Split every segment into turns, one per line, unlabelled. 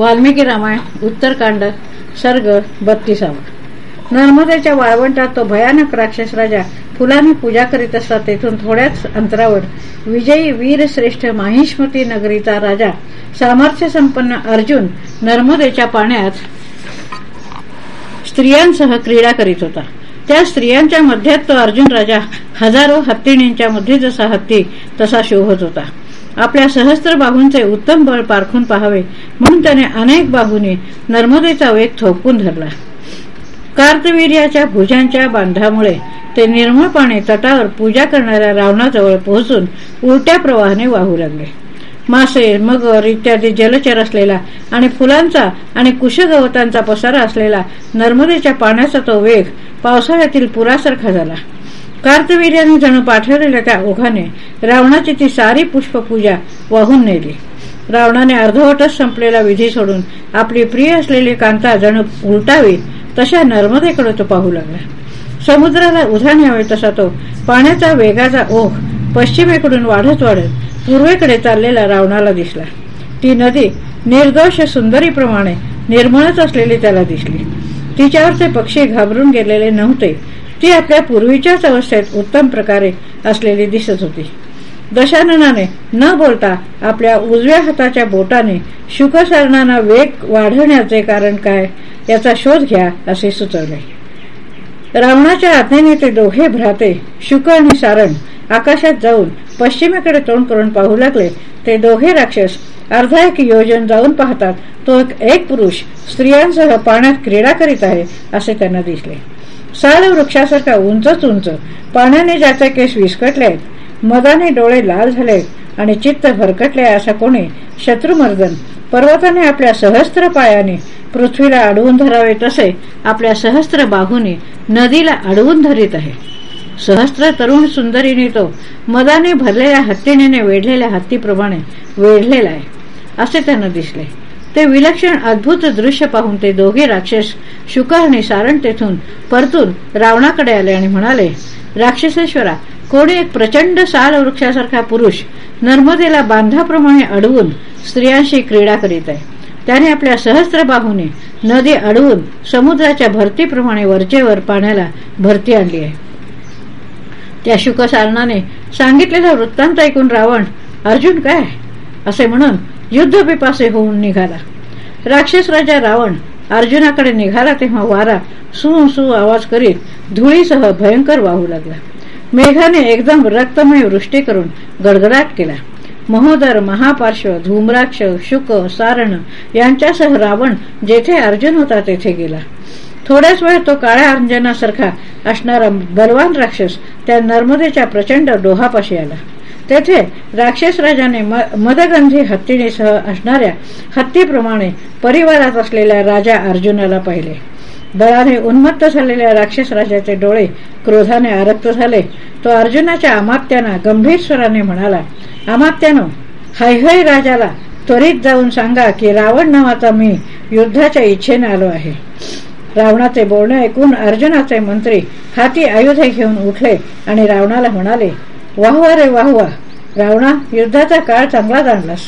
वाल्मिकी रामायण उत्तरकांड सर्ग बत्तीसावा. नर्मदेच्या वाळवंटात तो भयानक राक्षस राजा फुलांनी पूजा करीत असता तेथून थोड्याच अंतरावर विजयी वीरश्रेष्ठ माहिष्मती नगरीचा राजा सामर्थ्य संपन्न अर्जुन नर्मदेच्या पाण्यात स्त्रियांसह क्रीडा करीत होता. त्या स्त्रियांच्या मध्यात तो अर्जुन राजा हजारो हत्तीणींच्या मध्ये जसा हत्ती तसा शोभत होता. आपल्या सहस्त्र बाहूंचे उत्तम बळ पारखून पाहावे म्हणून त्याने अनेक बाहूने नर्मदेचा वेग थोपकून धरला. कार्तवीर्याच्या भुजांच्या बांधामुळे ते निर्मळपणे तटावर पूजा करणाऱ्या रावणाजवळ पोहोचून उलट्या प्रवाहाने वाहू लागले. मासे मगर इत्यादी जलचर असलेला आणि फुलांचा आणि कुशगवतांचा पसारा असलेला नर्मदेच्या पाण्याचा तो वेग पावसाळ्यातील पुरासारखा झाला. कार्तवीर्याने जणू पाठवलेल्या त्या ओघाने रावणाची ती सारी पुष्पपूजा वाहून नेली. रावणाने अर्धवटच संपलेला विधी सोडून आपली प्रिय असलेली कांता जणू उलटावी तशा नर्मदेकडे तो पाहू लागला. समुद्राला उधाण यावे तसा तो पाण्याचा वेगाचा ओघ पश्चिमेकडून वाढत वाढत पूर्वेकडे चाललेला रावणाला दिसला. ती नदी निर्दोष सुंदरीप्रमाणे निर्मळच असलेली त्याला दिसली. तिच्यावरचे पक्षी घाबरून गेलेले नव्हते. ती आपल्या पूर्वीच्याच अवस्थेत उत्तम प्रकारे असलेली दिसत होती. दशाननाने न बोलता आपल्या उजव्या हाताच्या बोटाने शुकसरणाना वेग वाढवण्याचे कारण काय याचा शोध घ्या असे सुचवले. रावणाच्या आज्ञेने ते दोघे भ्राते शुक आणि सारण आकाशात जाऊन पश्चिमेकडे तोंड करून पाहू लागले. ते दोघे राक्षस अर्धा एक योजन जाऊन पाहतात तो एक पुरुष स्त्रियांसह पाण्यात क्रीडा करीत आहे असे त्यांना दिसले. साल वृक्षासारखा उंचच उंच. पाण्याने ज्याचे केस विस्कटले आहेत मदाने डोळे लाल झाले आणि चित्त भरकटले असा कोणी शत्रुमर्दन पर्वताने आपल्या सहस्त्र पायाने पृथ्वीला अडवून धरावे तसे आपल्या सहस्त्र बाहूने नदीला अडवून धरीत आहे. सहस्त्र तरुण सुंदरीने तो मदाने भरलेल्या हत्तीने वेढलेल्या हत्तीप्रमाणे वेढलेला आहे. असे त्यांना दिसले. ते विलक्षण अद्भुत दृश्य पाहून ते दोघे राक्षस शुक आणि सारण तेथून परतून रावणाकडे आले आणि म्हणाले राक्षसेश्वरा कोणी एक प्रचंड साल वृक्षासारखा पुरुष नर्मदेला बांधाप्रमाणे अडवून स्त्रियांशी क्रीडा करीत आहे. त्याने आपल्या सहस्त्र बाहूने नदी अडवून समुद्राच्या भरतीप्रमाणे वरचेवर पाण्याला भरती आणली आहे. त्या शुकसारणाने सांगितलेला वृत्तांत ऐकून रावण अर्जुन काय असे म्हणून युद्धपिपासे होऊन निघाला. राक्षस राजा रावण अर्जुनाकडे निघाला तेव्हा वारा सू सू आवाज करीत धुळीसह भयंकर वाहू लागला. मेघाने एकदम रक्तमय वृष्टी करून गडगडाट केला. महोदर महापार्श्व धूम्राक्ष शुक सारण यांच्यासह रावण जेथे अर्जुन होता तेथे गेला. थोड्याच वेळ तो काळ्या अर्जनासारखा असणारा बलवान राक्षस त्या नर्मदेच्या प्रचंड डोहापाशी आला. तेथे राक्षस राजाने मदगंधी हत्तीनेसह असणाऱ्या हत्तीप्रमाणे परिवारात असलेल्या राजा अर्जुनाला पाहिले. दळाने उन्मत्त झालेल्या राक्षस राजाचे डोळे क्रोधाने आरक्त झाले. तो अर्जुनाच्या अमात्याना गंभीर स्वराने म्हणाला अमात्यानो हैहय राजाला त्वरित जाऊन सांगा की रावण नावाचा मी युद्धाच्या इच्छेने आलो आहे. रावणाचे बोलणे ऐकून अर्जुनाचे मंत्री हाती आयुधे घेऊन उठले आणि रावणाला म्हणाले वाहवा रे वाहवा रावणा युद्धाचा काळ चांगला जाणलास.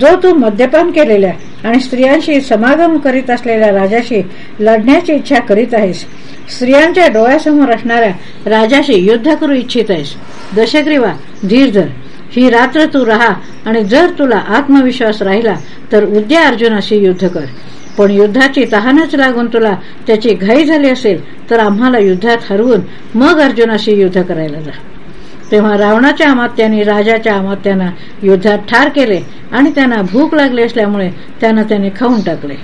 जो तू मद्यपान केलेल्या आणि स्त्रियांशी समागम करीत असलेल्या राजाशी लढण्याची इच्छा करीत आहेस स्त्रियांच्या डोळ्यासमोर असणाऱ्या राजाशी युद्ध करू इच्छित आहेस. दशग्रीवा धीर धर. ही रात्र तू राहा आणि जर तुला आत्मविश्वास राहिला तर उद्या अर्जुनाशी युद्ध कर. पण युद्धाची तहानच लागून तुला त्याची घाई झाली असेल तर आम्हाला युद्धात हरवून मग अर्जुनाशी युद्ध करायला जा. तेव्हा रावणाच्या अमात्याने राजाच्या अमात्यांना युद्धात ठार केले आणि त्यांना भूक लागली असल्यामुळे त्यांना त्याने खाऊन टाकले.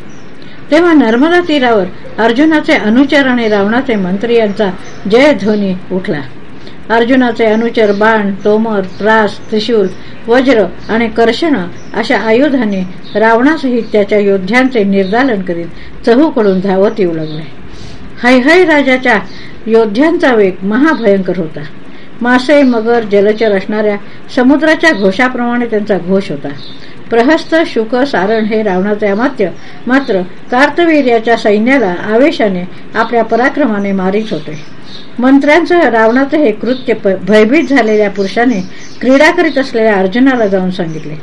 तेव्हा नर्मदा तीरावर अर्जुनाचे अनुचर आणि रावणाचे मंत्री यांचा जय ध्वनी उठला. अर्जुनाचे अनुचर बाण तोमर त्रास त्रिशूल वज्र आणि कर्षण अशा आयुधाने रावणासहित त्याच्या योद्ध्यांचे निर्दालन करीत चहूकडून धावत येऊ लागले. हैहय राजाच्या योद्ध्यांचा वेग महाभयंकर होता. मासे मगर जलचर असणाऱ्या समुद्राच्या घोषाप्रमाणे त्यांचा घोष होता. प्रहस्त शुक सारण हे रावणाचे अमात्य. मात्र कार्तवीर्याच्या सैन्याला आवेशाने आपल्या पराक्रमाने मारित होते. मंत्र्यांसह रावणाचे हे कृत्य भयभीत झालेल्या पुरुषाने क्रीडा करीत असलेल्या अर्जुनाला जाऊन सांगितले.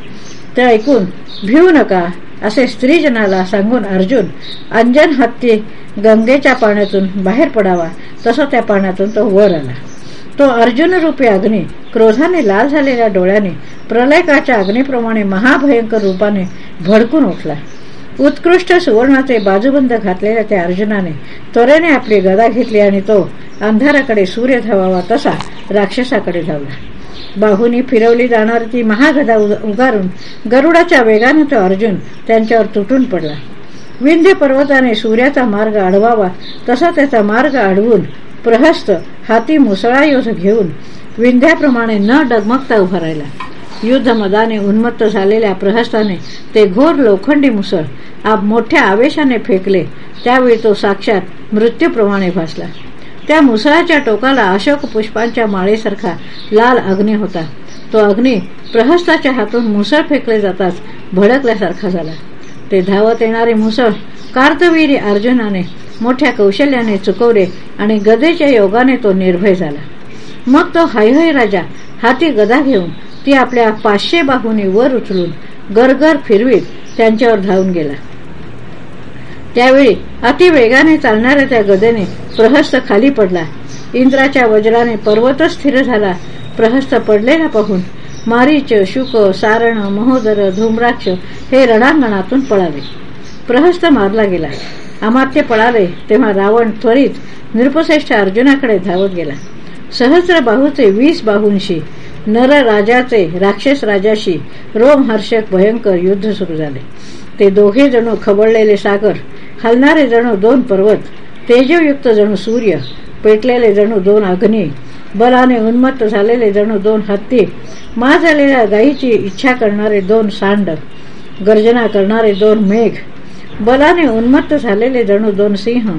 ते ऐकून भिवू नका असे स्त्रीजनाला सांगून अर्जुन अंजन हत्ती गंगेच्या पाण्यातून बाहेर पडावा. तसा त्या पाण्यातून तो वर आला. तो अर्जुन रूपी अग्नी क्रोधाने लाल झालेल्या डोळ्याने प्रलयकाच्या अग्नीप्रमाणे महाभयंकर रूपाने भडकून उठला. उत्कृष्ट सुवर्णाचे बाजूबंद घातलेल्या त्या अर्जुनाने त्वरेने आपली गदा घेतली आणि तो अंधाराकडे सूर्य धावावा तसा राक्षसाकडे धावला. बाहूनी फिरवली जाणारी ती महागदा उगारून गरुडाच्या वेगाने तो अर्जुन त्यांच्यावर तुटून पडला. विंध्य पर्वताने सूर्याचा मार्ग अडवावा तसा त्याचा मार्ग अडवून प्रहस्त हाती मुसळा मुसळायुध घेऊन विंध्याप्रमाणे न डगमगता उभा राहिला. युद्ध मदाने उन्मत्त झालेल्या प्रहस्ताने ते घोर लोखंडी मुसळ मोठ्या आवेशाने फेकले त्यावेळी तो साक्षात मृत्यूप्रमाणे भासला. त्या मुसळाच्या टोकाला अशोक पुष्पांच्या माळेसारखा लाल अग्नी होता. तो अग्नी प्रहस्ताच्या हातून मुसळ फेकले जाताच भडकल्यासारखा झाला. ते धावत येणारे मुसळ कार्तवीरी अर्जुनाने मोठ्या कौशल्याने चुकवले आणि गदेच्या योगाने तो निर्भय झाला. मग तो हयहय राजा हाती गदा घेऊन ती आपल्या पाचशे बाहूने वर उचलून गरगर फिरवीत त्यांच्यावर धावून गेला. त्यावेळी अतिवेगाने चालणाऱ्या त्या गदेने प्रहस्त खाली पडला. इंद्राच्या वज्राने पर्वत स्थिर झाला. प्रहस्त पडलेला पाहून मारीच शुक सारण महोदर धूम्राक्ष हे रणांगणातून पळाले. प्रहस्त मारला गेला. अमात्य पळाले तेव्हा रावण त्वरित नृपश्रेष्ठ अर्जुनाकडे धावत गेला. सहस्र बाहूचे वीस बाहूंशी नर राजाचे राक्षस राजाशी रोमहर्षक भयंकर युद्ध सुरू झाले. ते दोघे जणू खबळलेले सागर हलणारे जणू दोन पर्वत तेजयुक्त जणू सूर्य पेटलेले जणू दोन अग्नी बलाने उन्मत्त झालेले जणू दोन हत्ती मा झालेल्या गायीची इच्छा करणारे दोन सांड गर्जना करणारे दोन मेघ बलाने उन्मत्त झालेले जणू दोन सिंह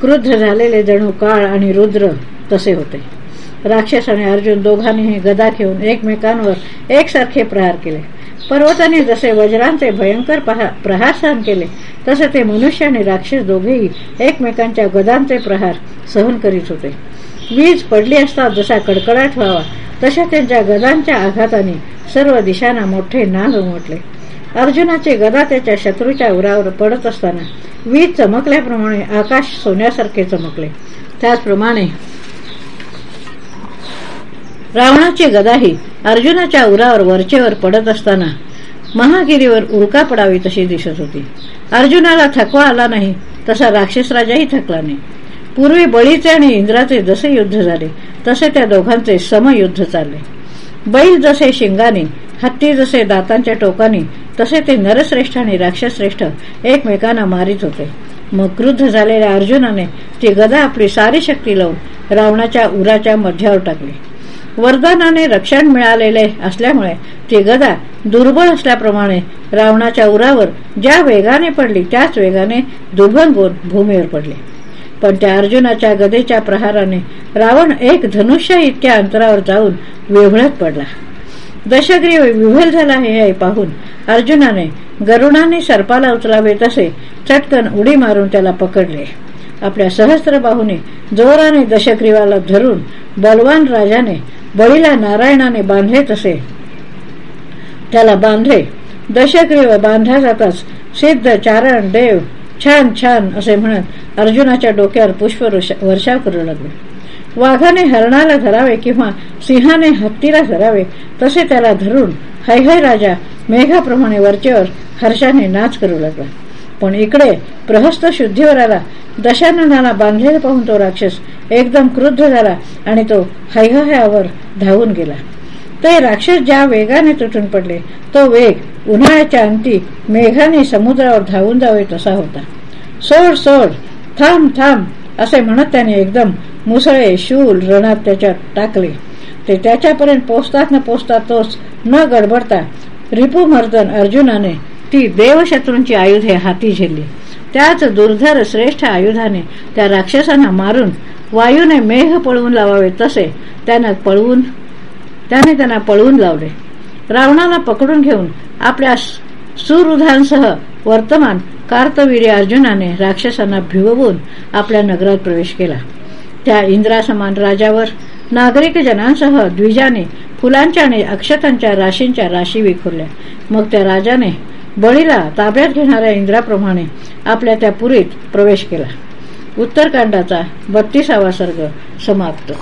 क्रुद्ध झालेले जणू काळ आणि रुद्र तसे होते. राक्षस आणि अर्जुन दोघांनीही गदा घेऊन एकमेकांवर एकसारखे प्रहार केले. पर्वताने जसे वज्रांचे भयंकर प्रहार सहन केले तसे ते मनुष्य आणि राक्षस दोघेही एकमेकांच्या गदांचे प्रहार सहन करीत होते. वीज पडली असता जसा कडकडाट व्हावा तशा त्यांच्या गदांच्या आघाताने सर्व दिशांना मोठे नाग उमटले. अर्जुनाचे गदा त्याच्या शत्रूच्या उरावर पडत असताना वीज चमकल्याप्रमाणे आकाश सोन्यासारखे चमकले. त्याचप्रमाणे रावणाची गदाही अर्जुनाच्या उरावर वरचेवर पडत असताना महागिरीवर उल्का पडावी तशी दिसत होती. अर्जुनाला थकवा आला नाही तसा राक्षस राजाही थकला नाही. पूर्वी बळीचे आणि इंद्राचे जसे युद्ध झाले तसे त्या दोघांचे समयुद्ध चालले. बैल जसे शिंगाने हत्ती जसे दातांच्या टोकाने तसे ते नरश्रेष्ठ आणि राक्षसश्रेष्ठ एकमेकांना मारित होते. मग क्रुद्ध झालेल्या अर्जुनाने ती गदा आपली सारी शक्ती लावून रावणाच्या उराच्या मध्यावर टाकली. वरदानाने रक्षण मिळालेले असल्यामुळे ती गदा दुर्बळ असल्याप्रमाणे रावणाच्या उरावर ज्या वेगाने पडली त्याच वेगाने दुर्भंगून भूमीवर पडली. पण त्या अर्जुनाच्या गदेच्या प्रहाराने रावण एक धनुष्य इतक्या अंतरावर जाऊन वेवळत पडला. दशग्रीव विव्हल झाला हे पाहून अर्जुनाने गरुणाने सर्पाला उचलावे तसे चटकन उडी मारून त्याला पकडले. आपल्या सहस्त्र बाहूने जोराने दशग्रीवाला धरून बलवान राजाने बळीला नारायणाने बांधले तसे. त्याला बांधले. दशग्रीव बांधल्या जाताच सिद्ध चारण देव छान छान असे म्हणत अर्जुनाच्या डोक्यावर पुष्प वर्षाव करू लागले. वाघाने हरणाला धरावे किंवा सिंहाने हत्तीला धरावे तसे त्याला धरून हैहय राजा मेघाप्रमाणे वरचेवर हर्षाने नाच करू लागला. पण इकडे प्रहस्त शुद्धीवर आला दशाननाला बांधलेला पाहून तो राक्षस एकदम क्रुद्ध झाला आणि तो हैहयावर धावून गेला. ते राक्षस ज्या वेगाने तुटून पडले तो वेग उन्हाळ्याच्या अंती मेघाने समुद्रावर धावून जावे तसा होता. सोड सोड थांब थांब असे म्हणत त्याने एकदम मुसळे शूल रणात त्याच्यात टाकले. ते त्याच्यापर्यंत पोचतात न पोचतात तोच न गडबडता रिपुमर्दन अर्जुनाने ती देवशत्रूंची आयुधे हाती झेलली. त्याच दुर्धर श्रेष्ठ आयुधाने त्या राक्षसांना मारून वायूने मेघ पळवून लावावे तसे त्यानं पळवून त्याने त्यांना पळवून लावले. रावणाला पकडून घेऊन आपल्या सुरुधांसह वर्तमान कार्तवीर्य अर्जुनाने राक्षसांना भिववून आपल्या नगरात प्रवेश केला. त्या इंद्रासमान राजावर नागरिक जनांसह द्विजाने फुलांच्या आणि अक्षतांच्या राशींच्या राशी विखुरल्या. मग त्या राजाने बळीला ताब्यात घेणाऱ्या इंद्राप्रमाणे आपल्या त्या पुरीत प्रवेश केला. उत्तरकांडाचा बत्तीसावा सर्ग समाप्त.